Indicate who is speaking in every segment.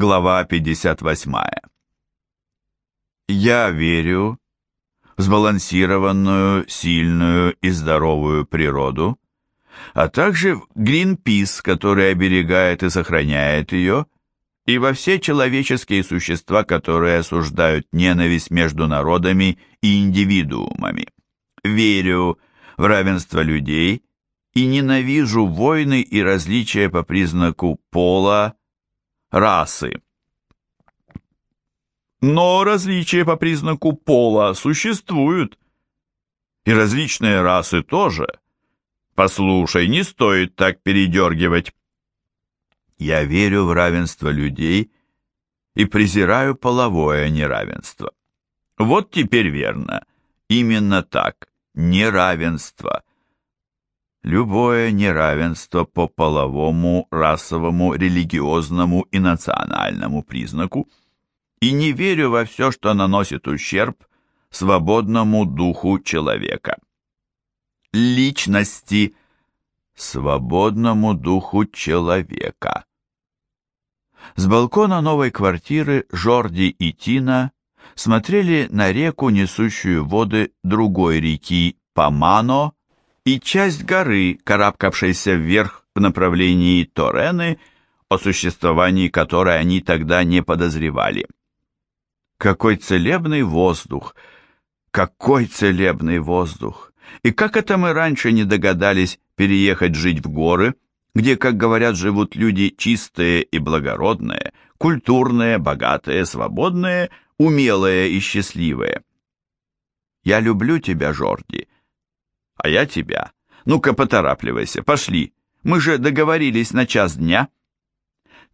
Speaker 1: Глава 58. Я верю в сбалансированную, сильную и здоровую природу, а также в Гринпис, который оберегает и сохраняет ее, и во все человеческие существа, которые осуждают ненависть между народами и индивидуумами. Верю в равенство людей и ненавижу войны и различия по признаку пола, расы. Но различия по признаку пола существуют. И различные расы тоже. Послушай, не стоит так передергивать. Я верю в равенство людей и презираю половое неравенство. Вот теперь верно. Именно так. Неравенство. Любое неравенство по половому, расовому, религиозному и национальному признаку и не верю во все, что наносит ущерб свободному духу человека. Личности свободному духу человека. С балкона новой квартиры Жорди и Тина смотрели на реку, несущую воды другой реки Памано, и часть горы, карабкавшейся вверх в направлении Торены, о существовании которой они тогда не подозревали. Какой целебный воздух! Какой целебный воздух! И как это мы раньше не догадались переехать жить в горы, где, как говорят, живут люди чистые и благородные, культурные, богатые, свободные, умелые и счастливые. Я люблю тебя, Жорди, а я тебя. Ну-ка, поторапливайся, пошли. Мы же договорились на час дня.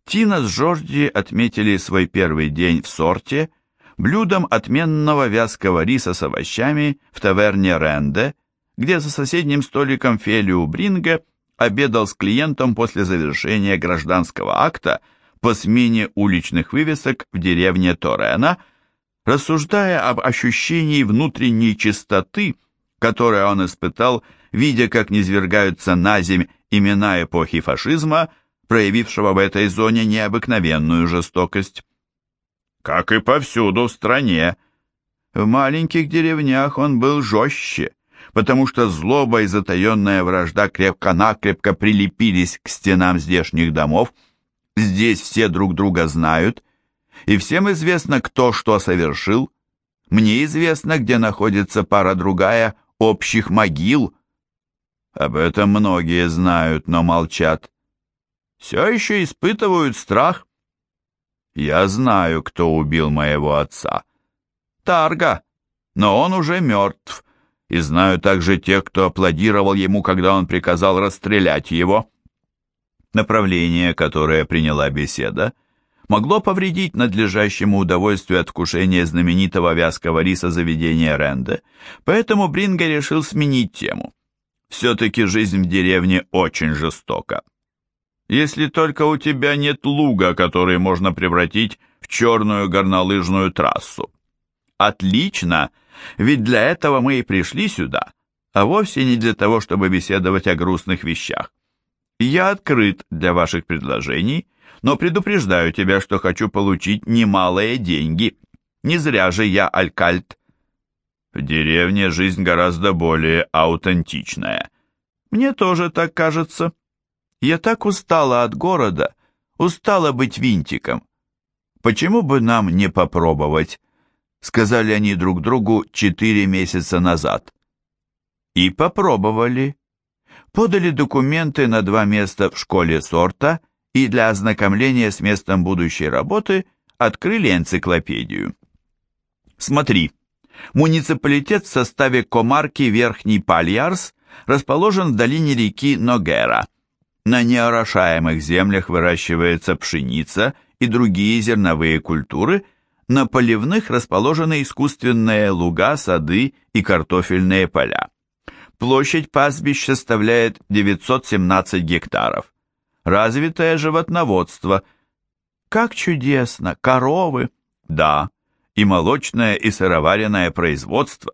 Speaker 1: Тина с Жорди отметили свой первый день в сорте блюдом отменного вязкого риса с овощами в таверне Ренде, где за соседним столиком Фелиу Бринге обедал с клиентом после завершения гражданского акта по смене уличных вывесок в деревне Торена, рассуждая об ощущении внутренней чистоты, которое он испытал, видя, как низвергаются на земь имена эпохи фашизма, проявившего в этой зоне необыкновенную жестокость. Как и повсюду в стране. В маленьких деревнях он был жестче, потому что злоба и затаенная вражда крепко-накрепко прилепились к стенам здешних домов. Здесь все друг друга знают, и всем известно, кто что совершил. Мне известно, где находится пара-другая общих могил. Об этом многие знают, но молчат. Все еще испытывают страх. Я знаю, кто убил моего отца. Тарга, но он уже мертв. И знаю также тех, кто аплодировал ему, когда он приказал расстрелять его. Направление, которое приняла беседа, могло повредить надлежащему удовольствию от вкушения знаменитого вязкого риса заведения Ренде, поэтому Бринга решил сменить тему. Все-таки жизнь в деревне очень жестока. Если только у тебя нет луга, который можно превратить в черную горнолыжную трассу. Отлично, ведь для этого мы и пришли сюда, а вовсе не для того, чтобы беседовать о грустных вещах. Я открыт для ваших предложений, но предупреждаю тебя, что хочу получить немалые деньги. Не зря же я алькальт. В деревне жизнь гораздо более аутентичная. Мне тоже так кажется. Я так устала от города, устала быть винтиком. Почему бы нам не попробовать? Сказали они друг другу четыре месяца назад. И попробовали. Подали документы на два места в школе сорта – и для ознакомления с местом будущей работы открыли энциклопедию. Смотри, муниципалитет в составе комарки Верхний Пальярс расположен в долине реки Ногера. На неорошаемых землях выращивается пшеница и другие зерновые культуры, на поливных расположены искусственные луга, сады и картофельные поля. Площадь пастбищ составляет 917 гектаров развитое животноводство. Как чудесно, коровы. Да, и молочное, и сыроваренное производство.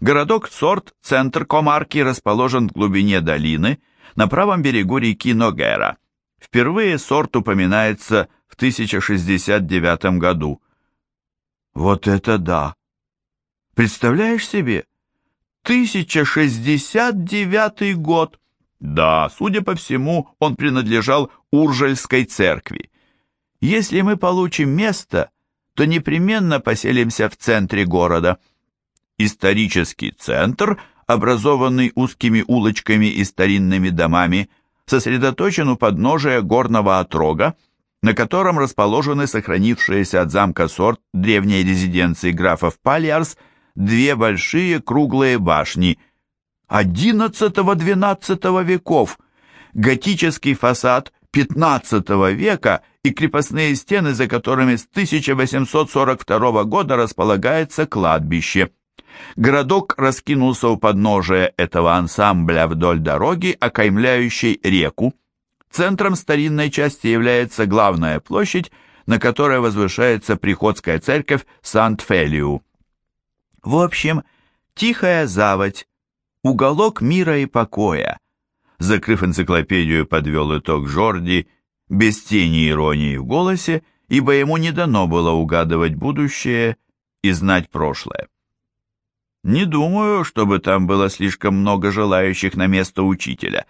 Speaker 1: Городок Сорт, центр комарки, расположен в глубине долины, на правом берегу реки Ногера. Впервые сорт упоминается в 1069 году. Вот это да! Представляешь себе? 1069 год! Да, судя по всему, он принадлежал Уржельской церкви. Если мы получим место, то непременно поселимся в центре города. Исторический центр, образованный узкими улочками и старинными домами, сосредоточен у подножия горного отрога, на котором расположены сохранившиеся от замка Сорт древней резиденции графов Пальярс две большие круглые башни XI-XII веков, готический фасад XV века и крепостные стены, за которыми с 1842 года располагается кладбище. Городок раскинулся у подножия этого ансамбля вдоль дороги, окаймляющей реку. Центром старинной части является главная площадь, на которой возвышается приходская церковь Сант-Фелиу. В общем, тихая заводь, уголок мира и покоя. Закрыв энциклопедию, подвел итог Жорди, без тени иронии в голосе, ибо ему не дано было угадывать будущее и знать прошлое. Не думаю, чтобы там было слишком много желающих на место учителя.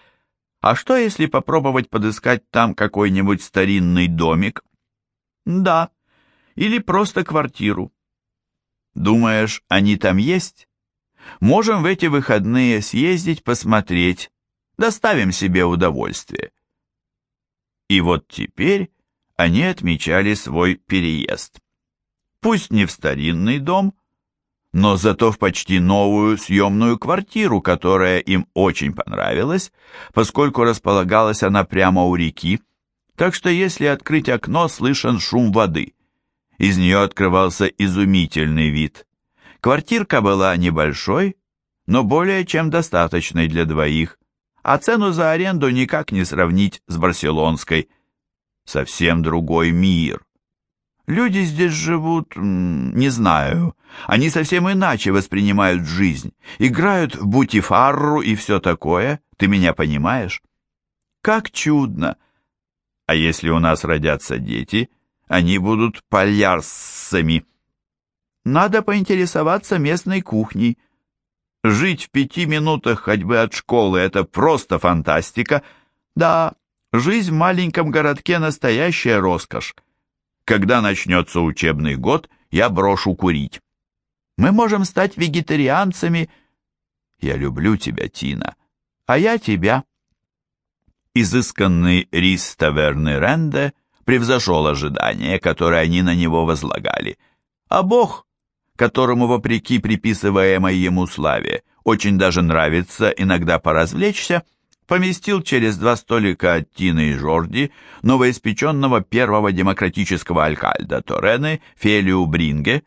Speaker 1: А что, если попробовать подыскать там какой-нибудь старинный домик? Да, или просто квартиру. Думаешь, они там есть? Можем в эти выходные съездить посмотреть, доставим себе удовольствие. И вот теперь они отмечали свой переезд. Пусть не в старинный дом, но зато в почти новую съемную квартиру, которая им очень понравилась, поскольку располагалась она прямо у реки, так что если открыть окно, слышен шум воды. Из нее открывался изумительный вид. Квартирка была небольшой, но более чем достаточной для двоих, а цену за аренду никак не сравнить с барселонской. Совсем другой мир. Люди здесь живут, не знаю, они совсем иначе воспринимают жизнь, играют в бутифарру и все такое, ты меня понимаешь? Как чудно! А если у нас родятся дети, они будут полярсами. Надо поинтересоваться местной кухней. Жить в пяти минутах ходьбы от школы — это просто фантастика. Да, жизнь в маленьком городке — настоящая роскошь. Когда начнется учебный год, я брошу курить. Мы можем стать вегетарианцами. Я люблю тебя, Тина, а я тебя. Изысканный рис таверны Ренде превзошел ожидания, которые они на него возлагали. А Бог, которому, вопреки приписываемой ему славе, очень даже нравится иногда поразвлечься, — поместил через два столика от Тины и Жорди новоиспеченного первого демократического алькальда Торены Фелиу Бринге,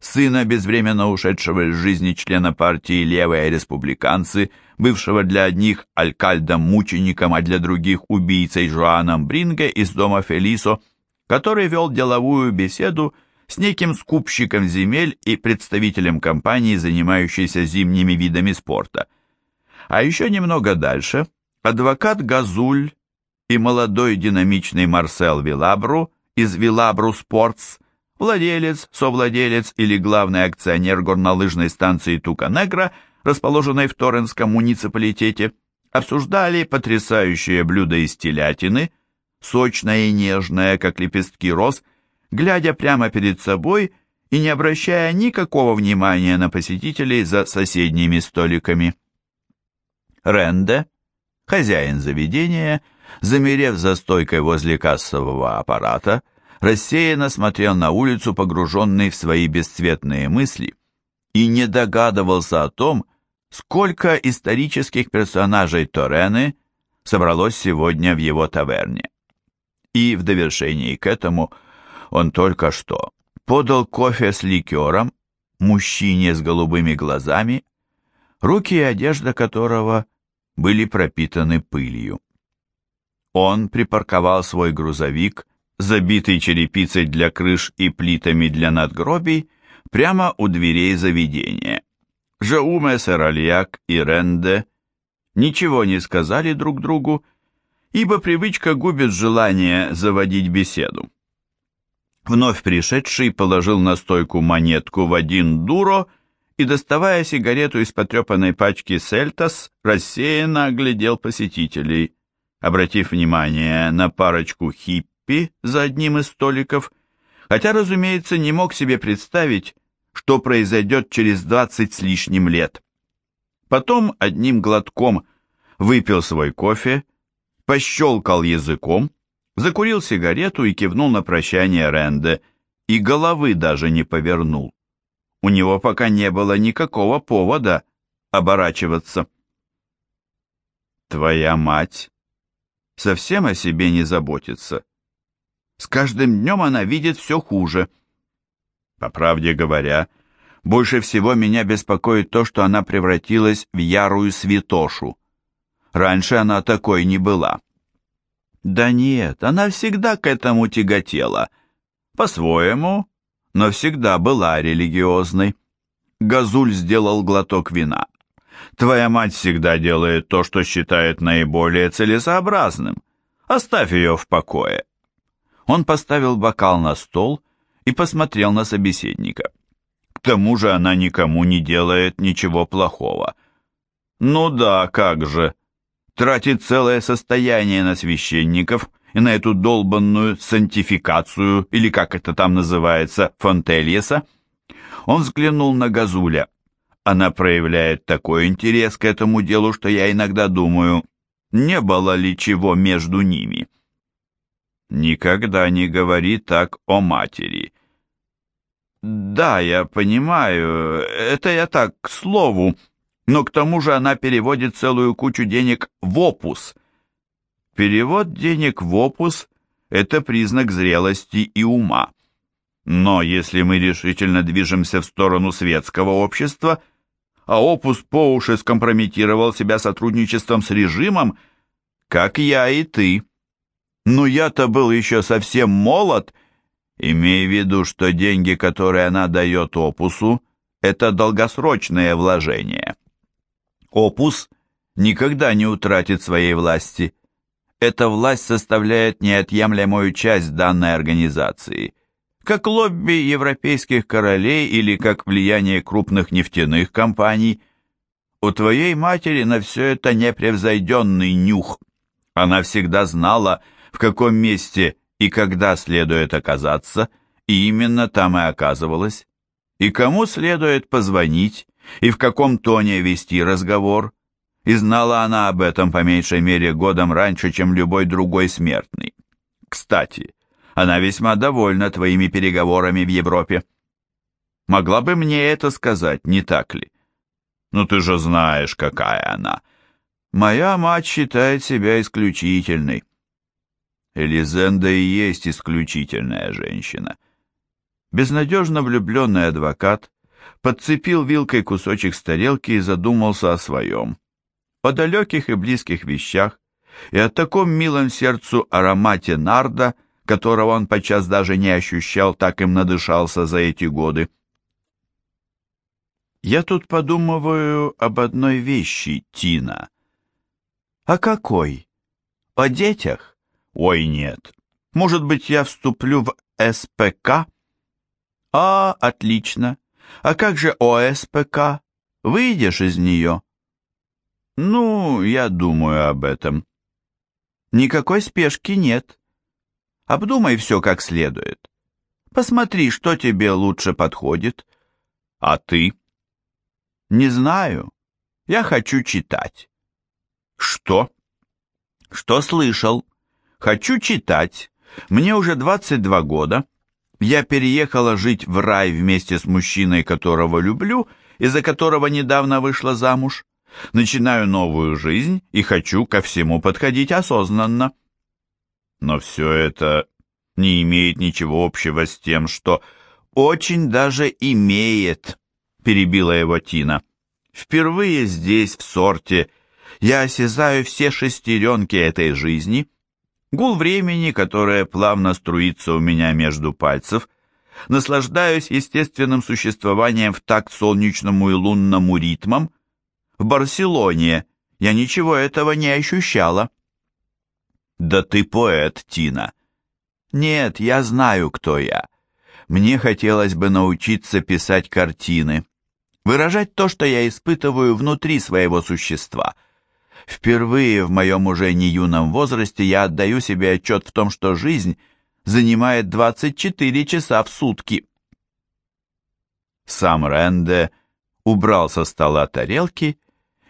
Speaker 1: сына безвременно ушедшего из жизни члена партии «Левые республиканцы», бывшего для одних алькальдом-мучеником, а для других убийцей Жоаном Бринге из дома Фелисо, который вел деловую беседу с неким скупщиком земель и представителем компании, занимающейся зимними видами спорта. А еще немного дальше – адвокат Газуль и молодой динамичный Марсел Вилабру из Вилабру Спортс, владелец, совладелец или главный акционер горнолыжной станции Туканегра, расположенной в Торренском муниципалитете, обсуждали потрясающее блюдо из телятины, сочное и нежное, как лепестки роз, глядя прямо перед собой и не обращая никакого внимания на посетителей за соседними столиками. Ренде, Хозяин заведения, замерев за стойкой возле кассового аппарата, рассеянно смотрел на улицу, погруженный в свои бесцветные мысли, и не догадывался о том, сколько исторических персонажей Торены собралось сегодня в его таверне. И в довершении к этому он только что подал кофе с ликером мужчине с голубыми глазами, руки и одежда которого – были пропитаны пылью. Он припарковал свой грузовик, забитый черепицей для крыш и плитами для надгробий, прямо у дверей заведения. Жауме Серальяк и Ренде ничего не сказали друг другу, ибо привычка губит желание заводить беседу. Вновь пришедший положил на стойку монетку в один дуро и, доставая сигарету из потрепанной пачки «Сельтас», рассеянно оглядел посетителей. Обратив внимание на парочку хиппи за одним из столиков, хотя, разумеется, не мог себе представить, что произойдет через двадцать с лишним лет. Потом одним глотком выпил свой кофе, пощелкал языком, закурил сигарету и кивнул на прощание Ренде, и головы даже не повернул. У него пока не было никакого повода оборачиваться. «Твоя мать совсем о себе не заботится. С каждым днем она видит все хуже. По правде говоря, больше всего меня беспокоит то, что она превратилась в ярую святошу. Раньше она такой не была. Да нет, она всегда к этому тяготела. По-своему, но всегда была религиозной. Газуль сделал глоток вина. Твоя мать всегда делает то, что считает наиболее целесообразным. Оставь ее в покое. Он поставил бокал на стол и посмотрел на собеседника. К тому же она никому не делает ничего плохого. Ну да, как же тратит целое состояние на священников и на эту долбанную сантификацию, или как это там называется, Фонтельеса. Он взглянул на Газуля. Она проявляет такой интерес к этому делу, что я иногда думаю, не было ли чего между ними. Никогда не говори так о матери. Да, я понимаю, это я так, к слову, но к тому же она переводит целую кучу денег в опус. Перевод денег в опус – это признак зрелости и ума. Но если мы решительно движемся в сторону светского общества, а опус по уши скомпрометировал себя сотрудничеством с режимом, как я и ты. Но я-то был еще совсем молод, имея в виду, что деньги, которые она дает опусу, это долгосрочное вложение. Опус никогда не утратит своей власти. Эта власть составляет неотъемлемую часть данной организации, как лобби европейских королей или как влияние крупных нефтяных компаний. У твоей матери на все это непревзойденный нюх. Она всегда знала, в каком месте и когда следует оказаться, и именно там и оказывалась, и кому следует позвонить, и в каком тоне вести разговор, и знала она об этом по меньшей мере годом раньше, чем любой другой смертный. Кстати, она весьма довольна твоими переговорами в Европе. Могла бы мне это сказать, не так ли? Ну ты же знаешь, какая она. Моя мать считает себя исключительной. Элизенда и есть исключительная женщина. Безнадежно влюбленный адвокат подцепил вилкой кусочек с тарелки и задумался о своем, о далеких и близких вещах, и о таком милом сердцу аромате нарда, которого он подчас даже не ощущал, так им надышался за эти годы. «Я тут подумываю об одной вещи, Тина». «О какой? О детях?» «Ой, нет. Может быть, я вступлю в СПК?» «А, отлично. А как же ОСПК? Выйдешь из нее? Ну, я думаю об этом. Никакой спешки нет. Обдумай все как следует. Посмотри, что тебе лучше подходит. А ты? Не знаю. Я хочу читать. Что? Что слышал? Хочу читать. Мне уже 22 года. Я переехала жить в рай вместе с мужчиной, которого люблю и за которого недавно вышла замуж. Начинаю новую жизнь и хочу ко всему подходить осознанно. Но все это не имеет ничего общего с тем, что очень даже имеет, перебила его Тина. Впервые здесь, в сорте, я осязаю все шестеренки этой жизни — гул времени, которое плавно струится у меня между пальцев, наслаждаюсь естественным существованием в такт солнечному и лунному ритмам. В Барселоне я ничего этого не ощущала. Да ты поэт, Тина. Нет, я знаю, кто я. Мне хотелось бы научиться писать картины, выражать то, что я испытываю внутри своего существа. Впервые в моем уже не юном возрасте я отдаю себе отчет в том, что жизнь занимает 24 часа в сутки. Сам Ренде убрал со стола тарелки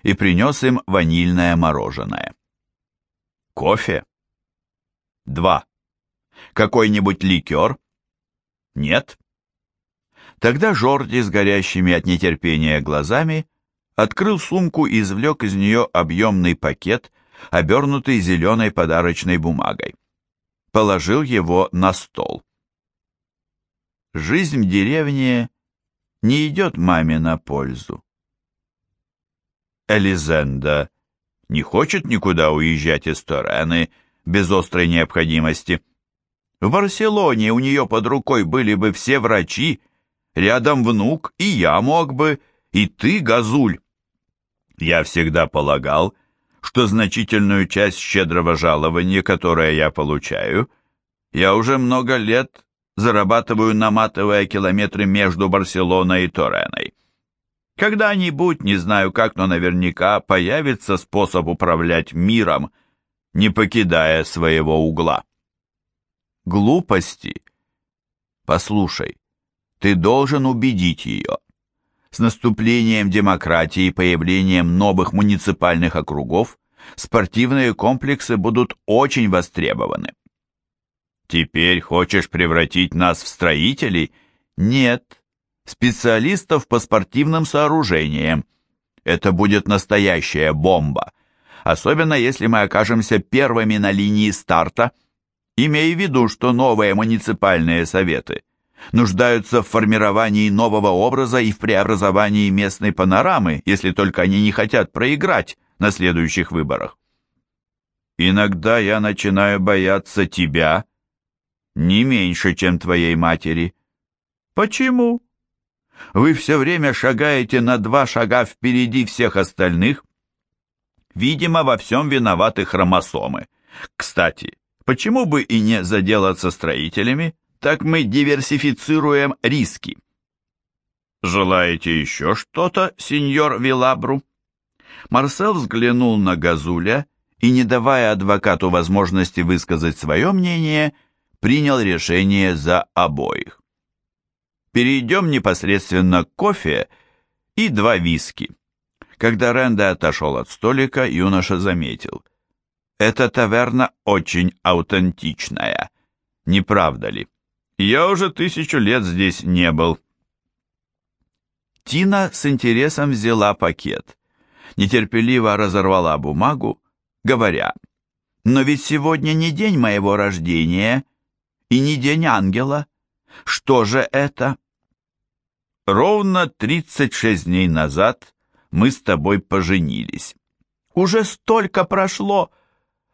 Speaker 1: и принес им ванильное мороженое. Кофе? Два. Какой-нибудь ликер? Нет. Тогда Жорди с горящими от нетерпения глазами открыл сумку и извлек из нее объемный пакет, обернутый зеленой подарочной бумагой. Положил его на стол. Жизнь в деревне не идет маме на пользу. Элизенда не хочет никуда уезжать из Торены без острой необходимости. В Барселоне у нее под рукой были бы все врачи, рядом внук, и я мог бы, и ты, Газуль. Я всегда полагал, что значительную часть щедрого жалования, которое я получаю, я уже много лет зарабатываю, наматывая километры между Барселоной и Тореной. Когда-нибудь, не знаю как, но наверняка появится способ управлять миром, не покидая своего угла. Глупости. Послушай, ты должен убедить ее. С наступлением демократии и появлением новых муниципальных округов спортивные комплексы будут очень востребованы. Теперь хочешь превратить нас в строителей? Нет. Специалистов по спортивным сооружениям. Это будет настоящая бомба. Особенно если мы окажемся первыми на линии старта. Имея в виду, что новые муниципальные советы нуждаются в формировании нового образа и в преобразовании местной панорамы, если только они не хотят проиграть на следующих выборах. Иногда я начинаю бояться тебя не меньше, чем твоей матери. Почему? Вы все время шагаете на два шага впереди всех остальных. Видимо, во всем виноваты хромосомы. Кстати, почему бы и не заделаться строителями? Так мы диверсифицируем риски. Желаете еще что-то, сеньор Вилабру? Марсел взглянул на Газуля и, не давая адвокату возможности высказать свое мнение, принял решение за обоих. Перейдем непосредственно к кофе и два виски. Когда Рэнда отошел от столика, юноша заметил. Эта таверна очень аутентичная, не правда ли? Я уже тысячу лет здесь не был. Тина с интересом взяла пакет, нетерпеливо разорвала бумагу, говоря, «Но ведь сегодня не день моего рождения, и не день ангела. Что же это? Ровно 36 дней назад мы с тобой поженились. Уже столько прошло.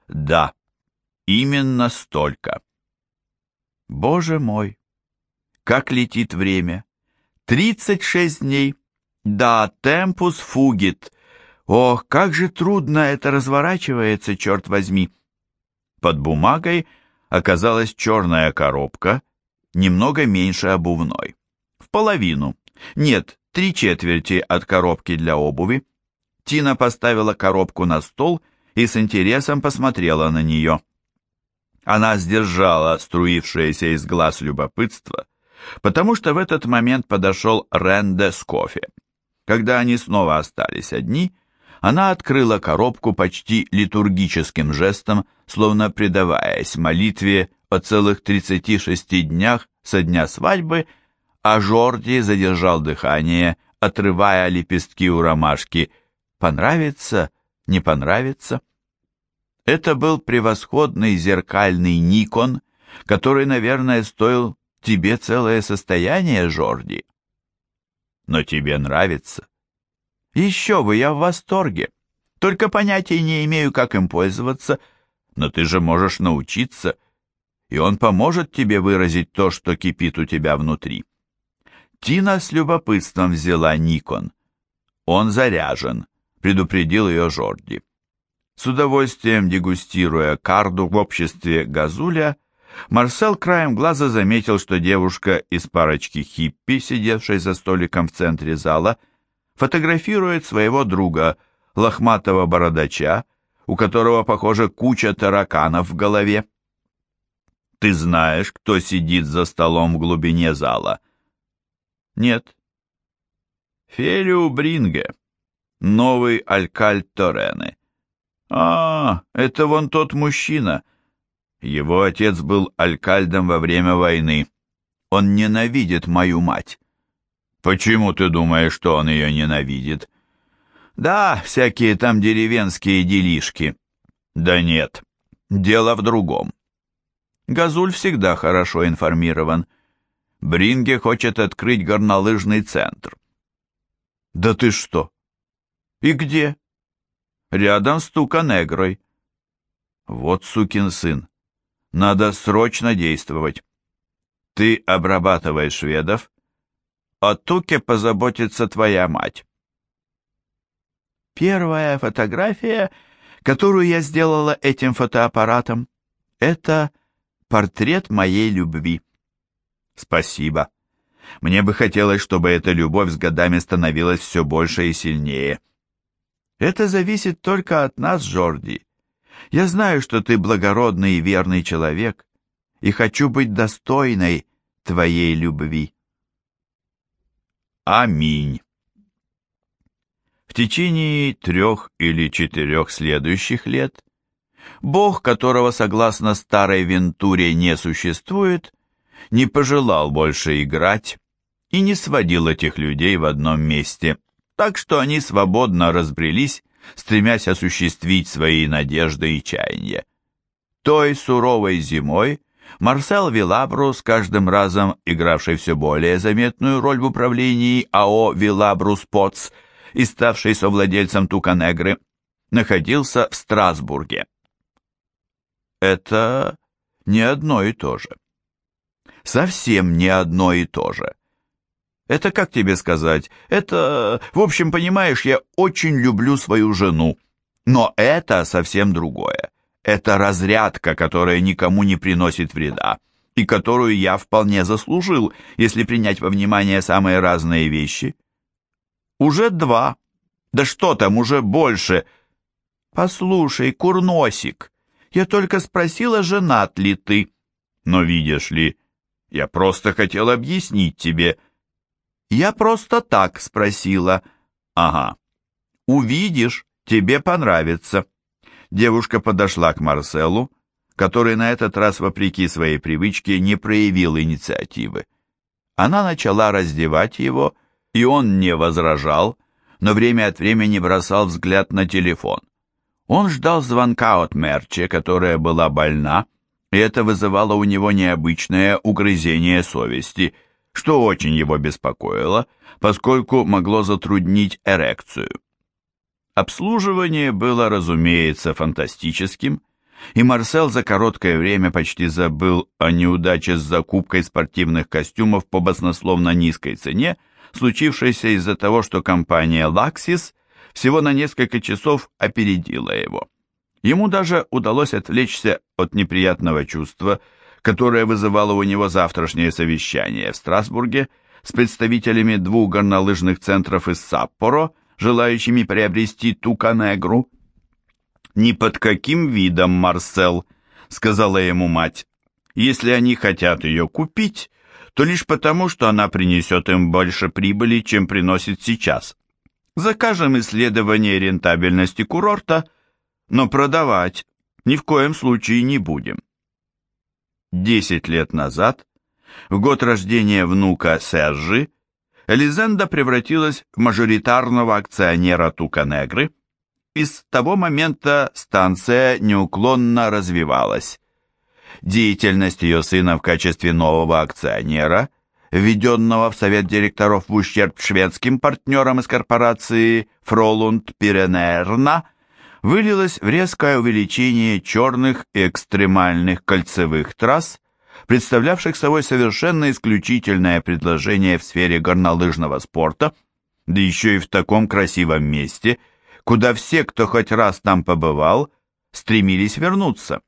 Speaker 1: Да, именно столько. Боже мой, как летит время. 36 дней. Да, темпус фугит. Ох, как же трудно это разворачивается, черт возьми. Под бумагой оказалась черная коробка, немного меньше обувной. В половину. Нет, три четверти от коробки для обуви. Тина поставила коробку на стол и с интересом посмотрела на нее. Она сдержала струившееся из глаз любопытство, потому что в этот момент подошел Ренде с кофе. Когда они снова остались одни, она открыла коробку почти литургическим жестом, словно предаваясь молитве о целых 36 днях со дня свадьбы, а Жорди задержал дыхание, отрывая лепестки у ромашки. «Понравится? Не понравится?» Это был превосходный зеркальный Никон, который, наверное, стоил тебе целое состояние, Жорди. Но тебе нравится. Еще бы, я в восторге. Только понятия не имею, как им пользоваться, но ты же можешь научиться, и он поможет тебе выразить то, что кипит у тебя внутри. Тина с любопытством взяла Никон. Он заряжен, предупредил ее Жорди. С удовольствием дегустируя карду в обществе Газуля, Марсел краем глаза заметил, что девушка из парочки хиппи, сидевшей за столиком в центре зала, фотографирует своего друга, лохматого бородача, у которого, похоже, куча тараканов в голове. Ты знаешь, кто сидит за столом в глубине зала? Нет. Фелиу Бринге, новый алькальд Торены. А, это вон тот мужчина. Его отец был алькальдом во время войны. Он ненавидит мою мать. Почему ты думаешь, что он ее ненавидит? Да, всякие там деревенские делишки. Да нет, дело в другом. Газуль всегда хорошо информирован. Бринге хочет открыть горнолыжный центр. Да ты что? И где? Рядом с Туканегрой. Вот сукин сын. Надо срочно действовать. Ты обрабатываешь шведов, о Туке позаботится твоя мать. Первая фотография, которую я сделала этим фотоаппаратом, это портрет моей любви. Спасибо. Мне бы хотелось, чтобы эта любовь с годами становилась все больше и сильнее. Это зависит только от нас, Жорди. Я знаю, что ты благородный и верный человек, и хочу быть достойной твоей любви. Аминь. В течение трех или четырех следующих лет Бог, которого, согласно старой Вентуре, не существует, не пожелал больше играть и не сводил этих людей в одном месте, так что они свободно разбрелись, стремясь осуществить свои надежды и чаяния. Той суровой зимой Марсел Вилабру, с каждым разом игравший все более заметную роль в управлении АО «Вилабру Спотс» и ставший совладельцем Туканегры, находился в Страсбурге. Это не одно и то же. Совсем не одно и то же. Это как тебе сказать? Это, в общем, понимаешь, я очень люблю свою жену, но это совсем другое. Это разрядка, которая никому не приносит вреда, и которую я вполне заслужил, если принять во внимание самые разные вещи. Уже два. Да что там, уже больше. Послушай, курносик, я только спросила, женат ли ты. Но видишь ли, я просто хотел объяснить тебе. Я просто так спросила. Ага. Увидишь, тебе понравится. Девушка подошла к Марселу, который на этот раз, вопреки своей привычке, не проявил инициативы. Она начала раздевать его, и он не возражал, но время от времени бросал взгляд на телефон. Он ждал звонка от Мерче, которая была больна, и это вызывало у него необычное угрызение совести, что очень его беспокоило, поскольку могло затруднить эрекцию. Обслуживание было, разумеется, фантастическим, и Марсел за короткое время почти забыл о неудаче с закупкой спортивных костюмов по баснословно низкой цене, случившейся из-за того, что компания «Лаксис» всего на несколько часов опередила его. Ему даже удалось отвлечься от неприятного чувства, которое вызывало у него завтрашнее совещание в Страсбурге с представителями двух горнолыжных центров из Саппоро – желающими приобрести Туканегру. «Ни под каким видом, Марсел», — сказала ему мать. «Если они хотят ее купить, то лишь потому, что она принесет им больше прибыли, чем приносит сейчас. Закажем исследование рентабельности курорта, но продавать ни в коем случае не будем». Десять лет назад, в год рождения внука Сержи, Элизенда превратилась в мажоритарного акционера Туканегры, и с того момента станция неуклонно развивалась. Деятельность ее сына в качестве нового акционера, введенного в совет директоров в ущерб шведским партнерам из корпорации Фролунд Пиренерна, вылилась в резкое увеличение черных и экстремальных кольцевых трасс представлявших собой совершенно исключительное предложение в сфере горнолыжного спорта, да еще и в таком красивом месте, куда все, кто хоть раз там побывал, стремились вернуться.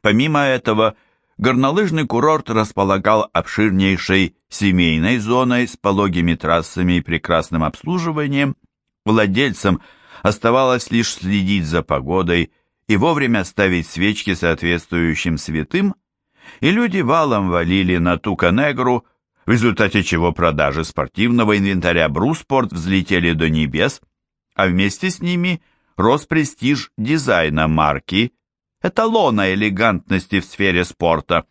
Speaker 1: Помимо этого, горнолыжный курорт располагал обширнейшей семейной зоной с пологими трассами и прекрасным обслуживанием. Владельцам оставалось лишь следить за погодой и вовремя ставить свечки соответствующим святым, и люди валом валили на Туканегру, в результате чего продажи спортивного инвентаря Бруспорт взлетели до небес, а вместе с ними рос престиж дизайна марки, эталона элегантности в сфере спорта.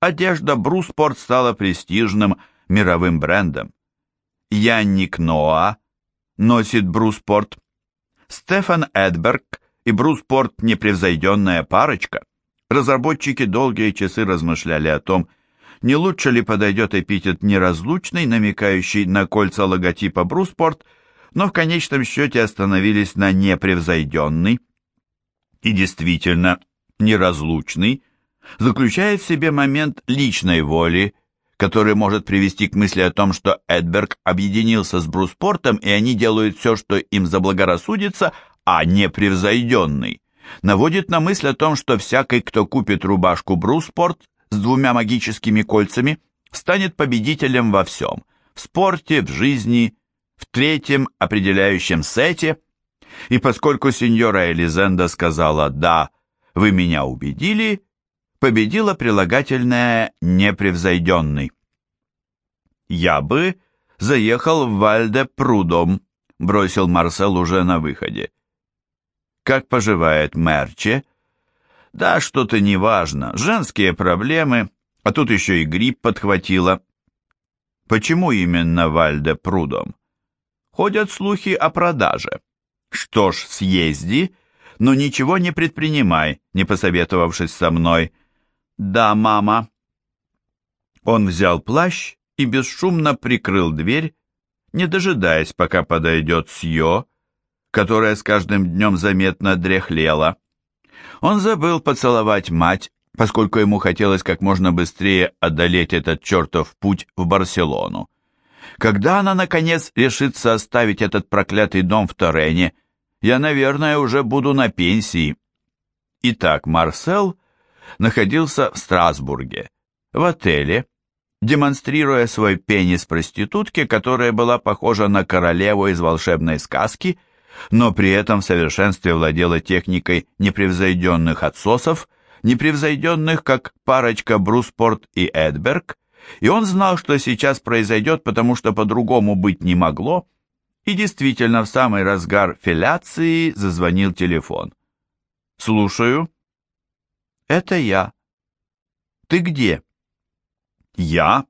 Speaker 1: Одежда Бруспорт стала престижным мировым брендом. Янник Ноа носит Бруспорт, Стефан Эдберг и Бруспорт непревзойденная парочка. Разработчики долгие часы размышляли о том, не лучше ли подойдет эпитет неразлучный, намекающий на кольца логотипа Бруспорт, но в конечном счете остановились на непревзойденный. И действительно, неразлучный заключает в себе момент личной воли, который может привести к мысли о том, что Эдберг объединился с Бруспортом, и они делают все, что им заблагорассудится, а непревзойденный наводит на мысль о том, что всякий, кто купит рубашку Бруспорт с двумя магическими кольцами, станет победителем во всем – в спорте, в жизни, в третьем определяющем сете. И поскольку сеньора Элизенда сказала «да, вы меня убедили», победила прилагательное «непревзойденный». «Я бы заехал в Вальде-Прудом», – бросил Марсел уже на выходе. Как поживает Мерче? Да, что-то неважно. Женские проблемы, а тут еще и грипп подхватила. Почему именно Вальде Прудом? Ходят слухи о продаже. Что ж, съезди, но ничего не предпринимай, не посоветовавшись со мной. Да, мама. Он взял плащ и бесшумно прикрыл дверь, не дожидаясь, пока подойдет Сьо, которая с каждым днем заметно дряхлела. Он забыл поцеловать мать, поскольку ему хотелось как можно быстрее одолеть этот чертов путь в Барселону. Когда она, наконец, решится оставить этот проклятый дом в Торене, я, наверное, уже буду на пенсии. Итак, Марсел находился в Страсбурге, в отеле, демонстрируя свой пенис проститутке, которая была похожа на королеву из волшебной сказки но при этом в совершенстве владела техникой непревзойденных отсосов, непревзойденных как парочка Бруспорт и Эдберг, и он знал, что сейчас произойдет, потому что по-другому быть не могло, и действительно в самый разгар филяции зазвонил телефон. «Слушаю». «Это я». «Ты где?» «Я?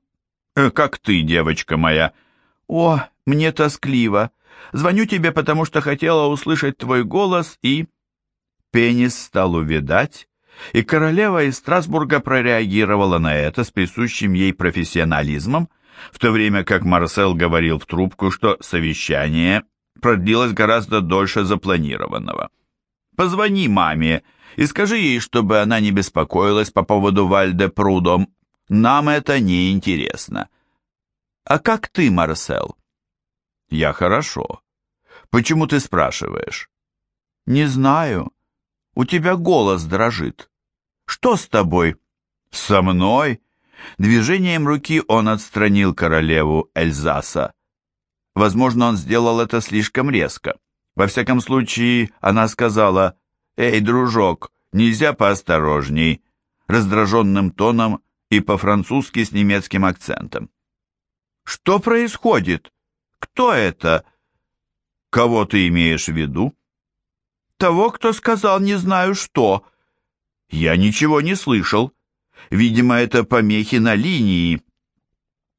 Speaker 1: Э, как ты, девочка моя?» «О, мне тоскливо. Звоню тебе, потому что хотела услышать твой голос и...» Пенис стал увидать, и королева из Страсбурга прореагировала на это с присущим ей профессионализмом, в то время как Марсел говорил в трубку, что совещание продлилось гораздо дольше запланированного. «Позвони маме и скажи ей, чтобы она не беспокоилась по поводу Вальде Прудом. Нам это не интересно». «А как ты, Марсел?» Я хорошо. Почему ты спрашиваешь? Не знаю. У тебя голос дрожит. Что с тобой? Со мной? Движением руки он отстранил королеву Эльзаса. Возможно, он сделал это слишком резко. Во всяком случае, она сказала, «Эй, дружок, нельзя поосторожней», раздраженным тоном и по-французски с немецким акцентом. «Что происходит?» Кто это? Кого ты имеешь в виду? Того, кто сказал не знаю что. Я ничего не слышал. Видимо, это помехи на линии.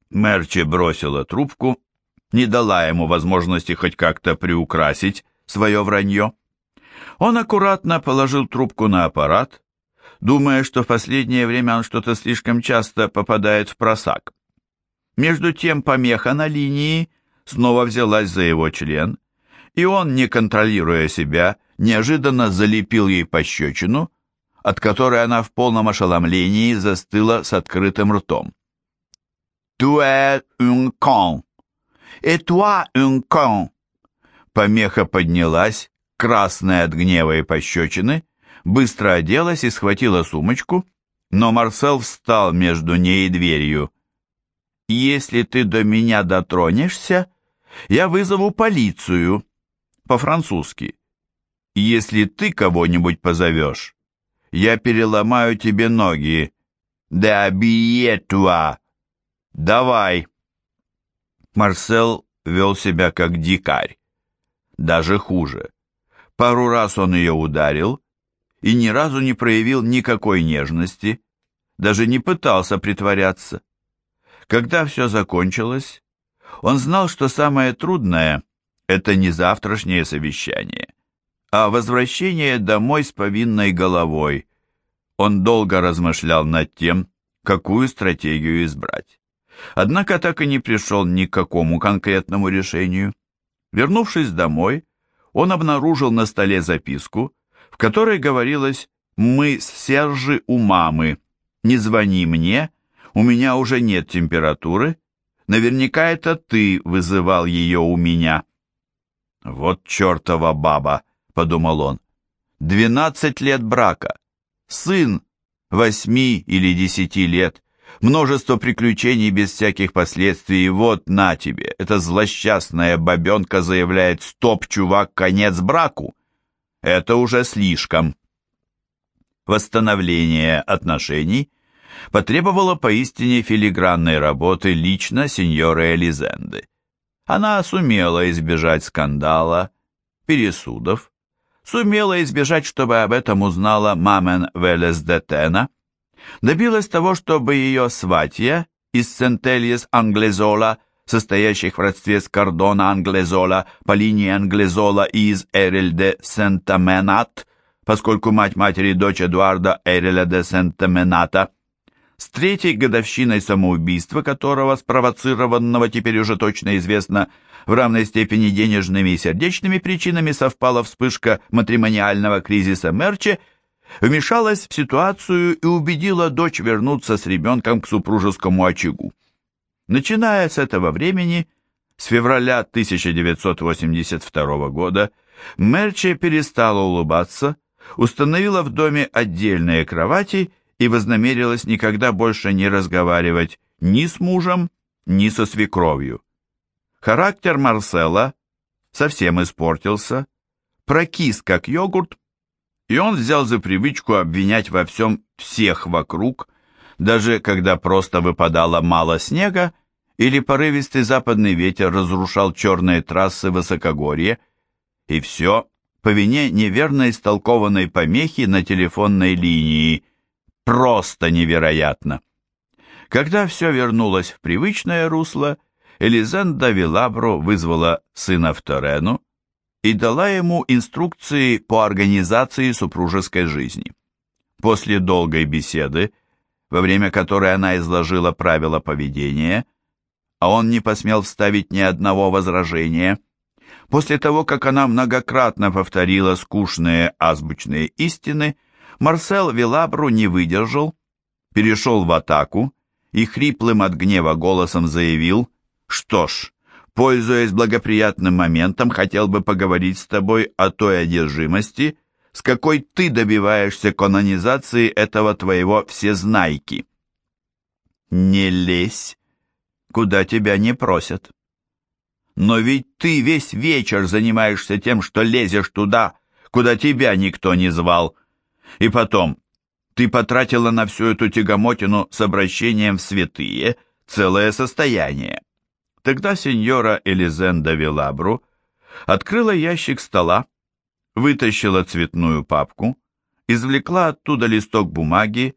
Speaker 1: Мерчи бросила трубку, не дала ему возможности хоть как-то приукрасить свое вранье. Он аккуратно положил трубку на аппарат, думая, что в последнее время он что-то слишком часто попадает в просак. Между тем помеха на линии снова взялась за его член, и он, не контролируя себя, неожиданно залепил ей пощечину, от которой она в полном ошеломлении застыла с открытым ртом. «Tu es un con! Et toi un con!» Помеха поднялась, красная от гнева и пощечины, быстро оделась и схватила сумочку, но Марсел встал между ней и дверью. «Если ты до меня дотронешься, я вызову полицию», по-французски. «Если ты кого-нибудь позовешь, я переломаю тебе ноги. Да обие туа! Давай!» Марсел вел себя как дикарь. Даже хуже. Пару раз он ее ударил и ни разу не проявил никакой нежности, даже не пытался притворяться. Когда все закончилось, он знал, что самое трудное — это не завтрашнее совещание, а возвращение домой с повинной головой. Он долго размышлял над тем, какую стратегию избрать. Однако так и не пришел ни к какому конкретному решению. Вернувшись домой, он обнаружил на столе записку, в которой говорилось «Мы с Сержи у мамы. Не звони мне, у меня уже нет температуры. Наверняка это ты вызывал ее у меня». «Вот чертова баба», — подумал он. «Двенадцать лет брака. Сын восьми или десяти лет множество приключений без всяких последствий, вот на тебе, эта злосчастная бабенка заявляет «Стоп, чувак, конец браку!» Это уже слишком. Восстановление отношений потребовало поистине филигранной работы лично сеньоры Элизенды. Она сумела избежать скандала, пересудов, сумела избежать, чтобы об этом узнала Мамен Велес де Тена, добилась того, чтобы ее сватья из Сентельес Англезола, состоящих в родстве с Кордона Англезола по линии Англезола и из Эрель де Сентаменат, поскольку мать матери дочь Эдуарда Эреля де Сентамената, с третьей годовщиной самоубийства которого, спровоцированного теперь уже точно известно, в равной степени денежными и сердечными причинами совпала вспышка матримониального кризиса Мерче – вмешалась в ситуацию и убедила дочь вернуться с ребенком к супружескому очагу. Начиная с этого времени, с февраля 1982 года, Мерче перестала улыбаться, установила в доме отдельные кровати и вознамерилась никогда больше не разговаривать ни с мужем, ни со свекровью. Характер Марсела совсем испортился, прокис как йогурт, и он взял за привычку обвинять во всем всех вокруг, даже когда просто выпадало мало снега или порывистый западный ветер разрушал черные трассы высокогорья, и все по вине неверно истолкованной помехи на телефонной линии. Просто невероятно. Когда все вернулось в привычное русло, Элизенда Вилабро вызвала сына в Торену, и дала ему инструкции по организации супружеской жизни. После долгой беседы, во время которой она изложила правила поведения, а он не посмел вставить ни одного возражения, после того, как она многократно повторила скучные азбучные истины, Марсел Вилабру не выдержал, перешел в атаку и хриплым от гнева голосом заявил, что ж, Пользуясь благоприятным моментом, хотел бы поговорить с тобой о той одержимости, с какой ты добиваешься канонизации этого твоего всезнайки. Не лезь, куда тебя не просят. Но ведь ты весь вечер занимаешься тем, что лезешь туда, куда тебя никто не звал. И потом, ты потратила на всю эту тягомотину с обращением в святые целое состояние. Тогда сеньора Элизенда Вилабру открыла ящик стола, вытащила цветную папку, извлекла оттуда листок бумаги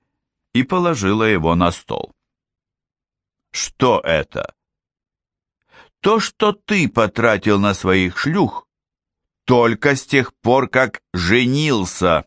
Speaker 1: и положила его на стол. Что это? То, что ты потратил на своих шлюх, только с тех пор, как женился.